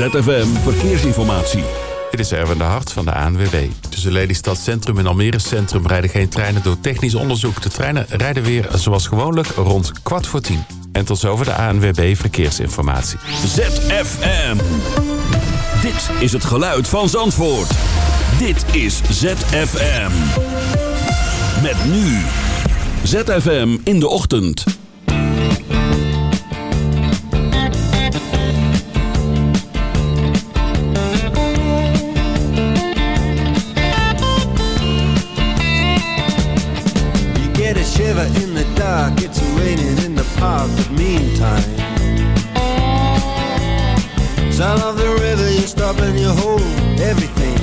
ZFM Verkeersinformatie. Dit is Erwin de Hart van de ANWB. Tussen Lelystad Centrum en Almere Centrum rijden geen treinen door technisch onderzoek. De treinen rijden weer zoals gewoonlijk rond kwart voor tien. En tot zover de ANWB Verkeersinformatie. ZFM. Dit is het geluid van Zandvoort. Dit is ZFM. Met nu. ZFM in de ochtend. Dark, it's raining in the park, but meantime. Sound of the river, you stop and you hold everything.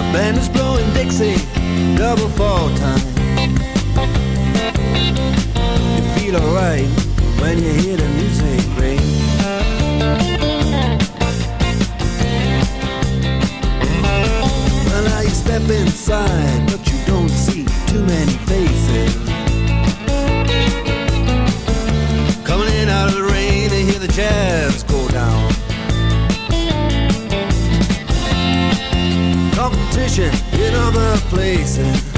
A band is blowing Dixie, double fall time. You feel alright when you hear the music ring. Now you step inside, many faces. Coming in out of the rain to hear the jazz go down. Competition in other places.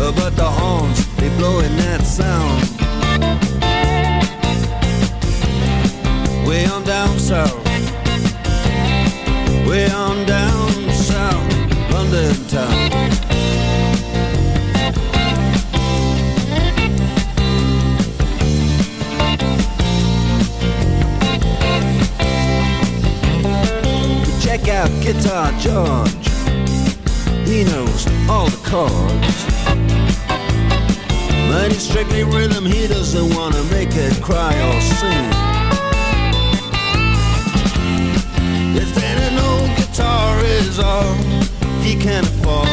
Uh, But the horns, they blowing that sound. Way on down south. Way on down Town. Check out Guitar George. He knows all the chords. But he's strictly rhythm, he doesn't wanna make it cry or sing. If then an old guitar is all he can afford.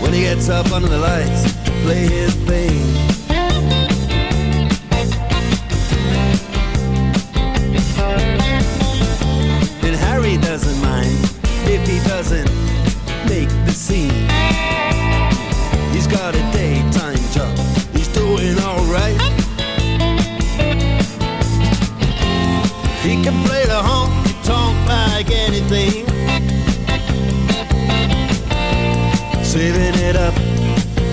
When he gets up under the lights to play his thing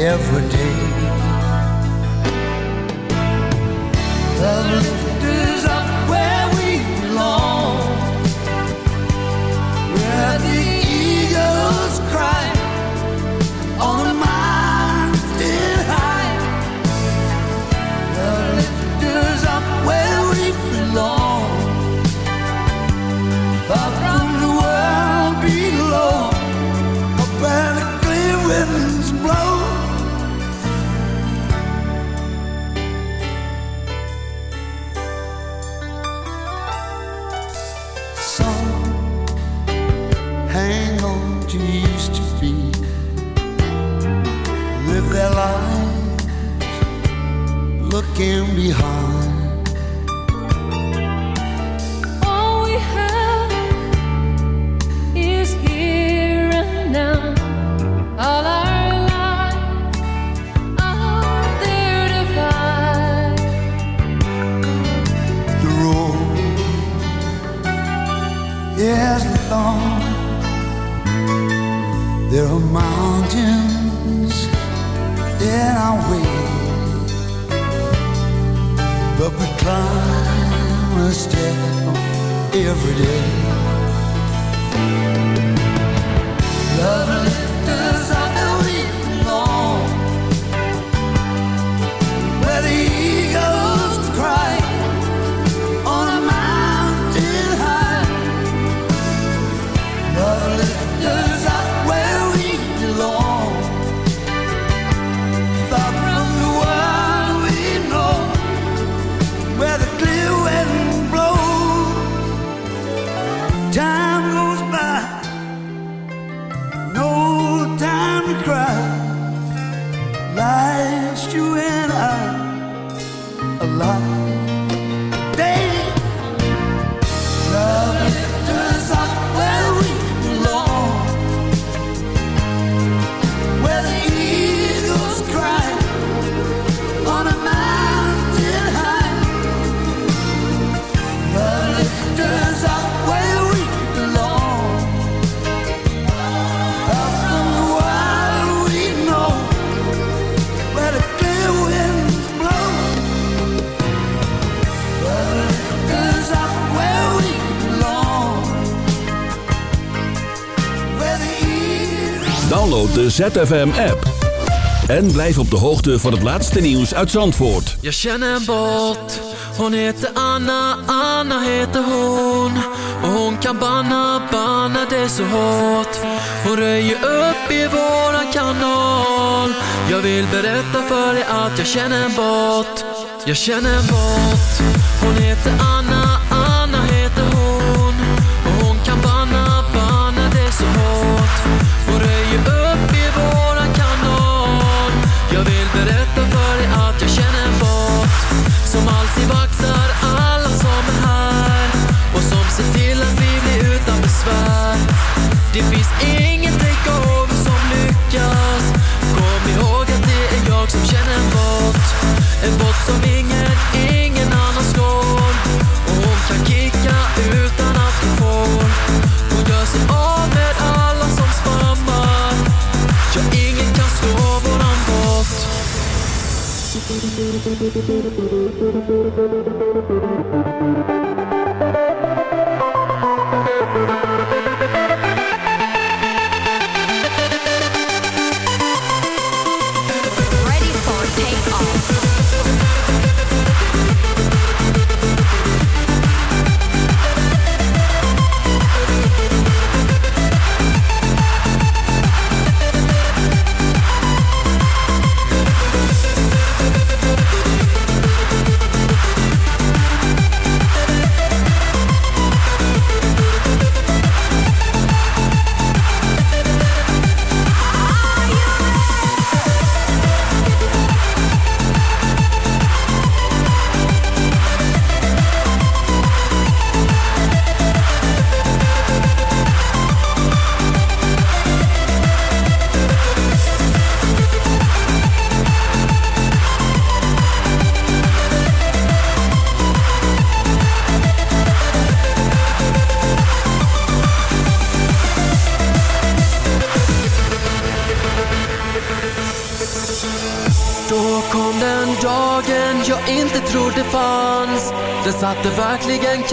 every day. A step every day. ZFM-app. En blijf op de hoogte van het laatste nieuws uit Zandvoort. Je shent en hon heter Anna, Anna heter hon. Och hon kan banna, banna det så hårt. Hon röjer upp i våran kanal. Jag vill berätta för dig att jag känner en. Jag känner en hon Anna. Thank you.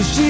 Cause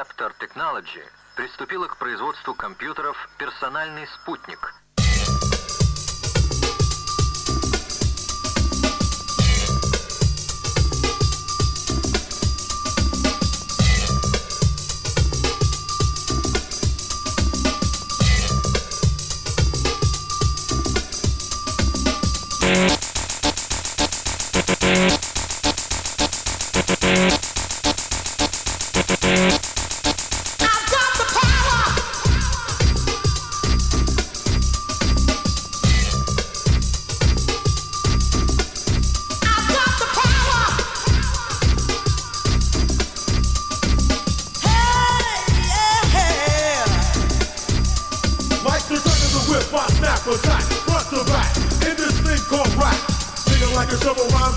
Transceptor Technology приступила к производству компьютеров «Персональный спутник». I've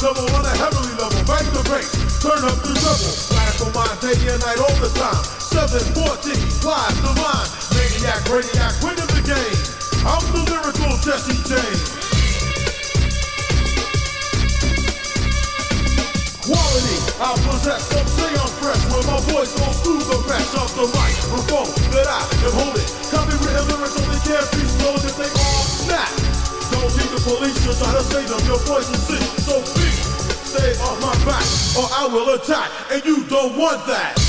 double on a heavenly level. Bang the bass, turn up the treble. Radical mind, day and night all the time. 714, live line. Maniac, radiac, winning the game. I'm the lyrical Jesse James. Quality, I possess, some say I'm fresh When my voice goes through the mesh of the microphone That I am holding Copywritten lyrics only can't be stolen if they all snap Don't need the police to try to save them Your voice is sick, so please Stay off my back or I will attack And you don't want that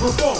reform.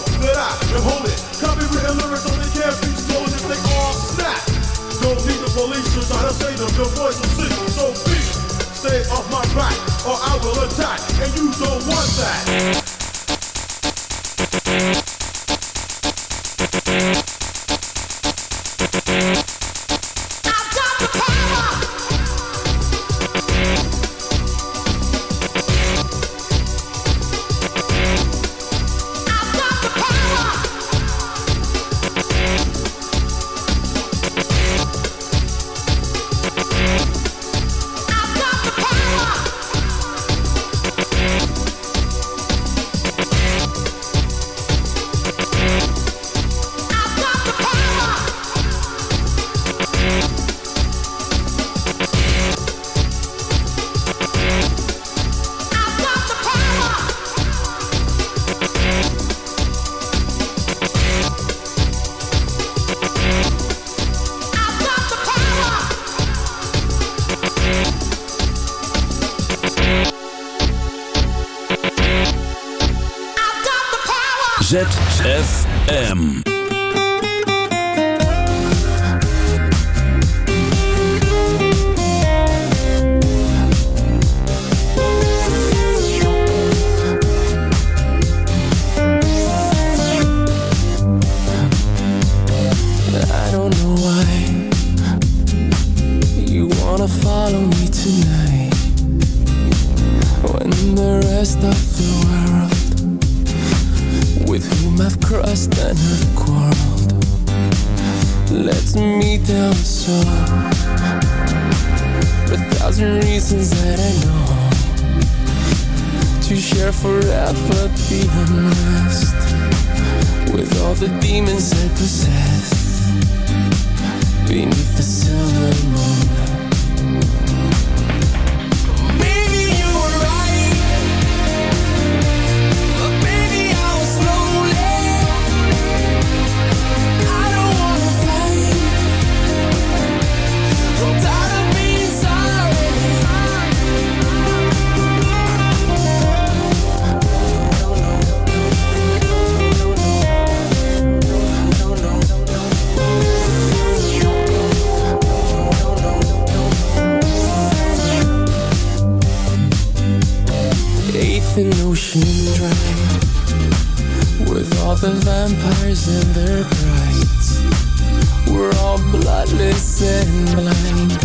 thousand reasons that I know To share forever, be honest With all the demons I possess. Beneath the silver moon. The vampires and their brides. We're all bloodless and blind.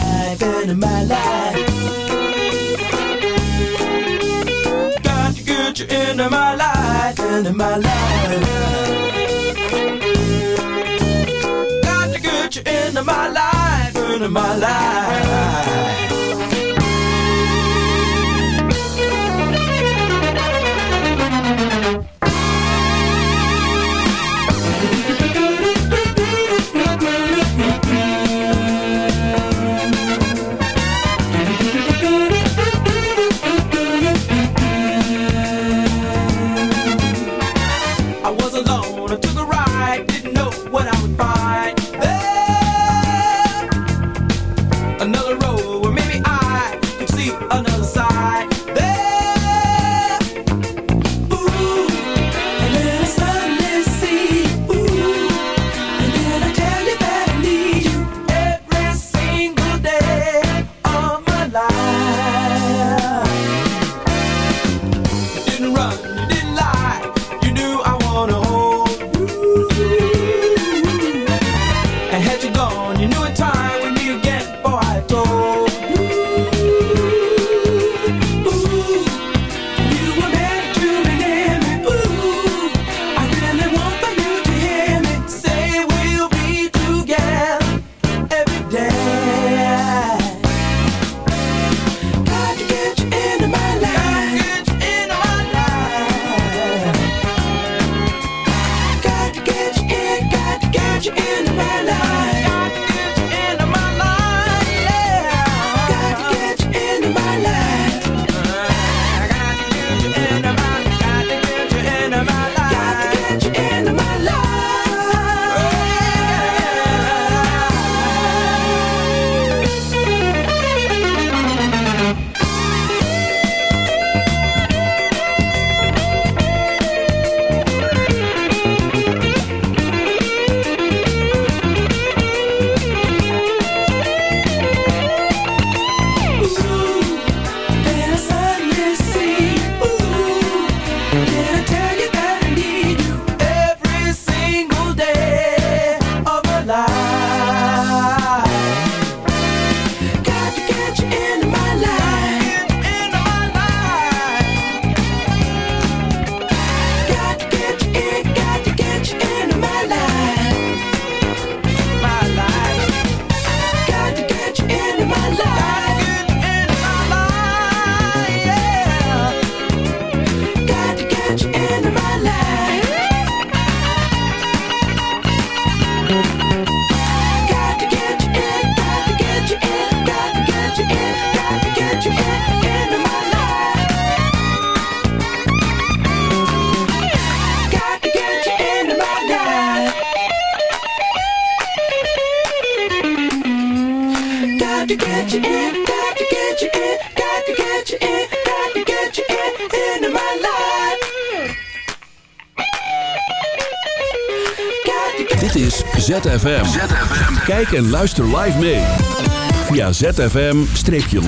life, end of my life. Got to get you into my life, into my life. Got to get you into my life, into my life. ZFM. Kijk en luister live mee. Via zfm-live.nl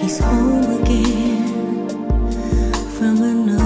He's home again from another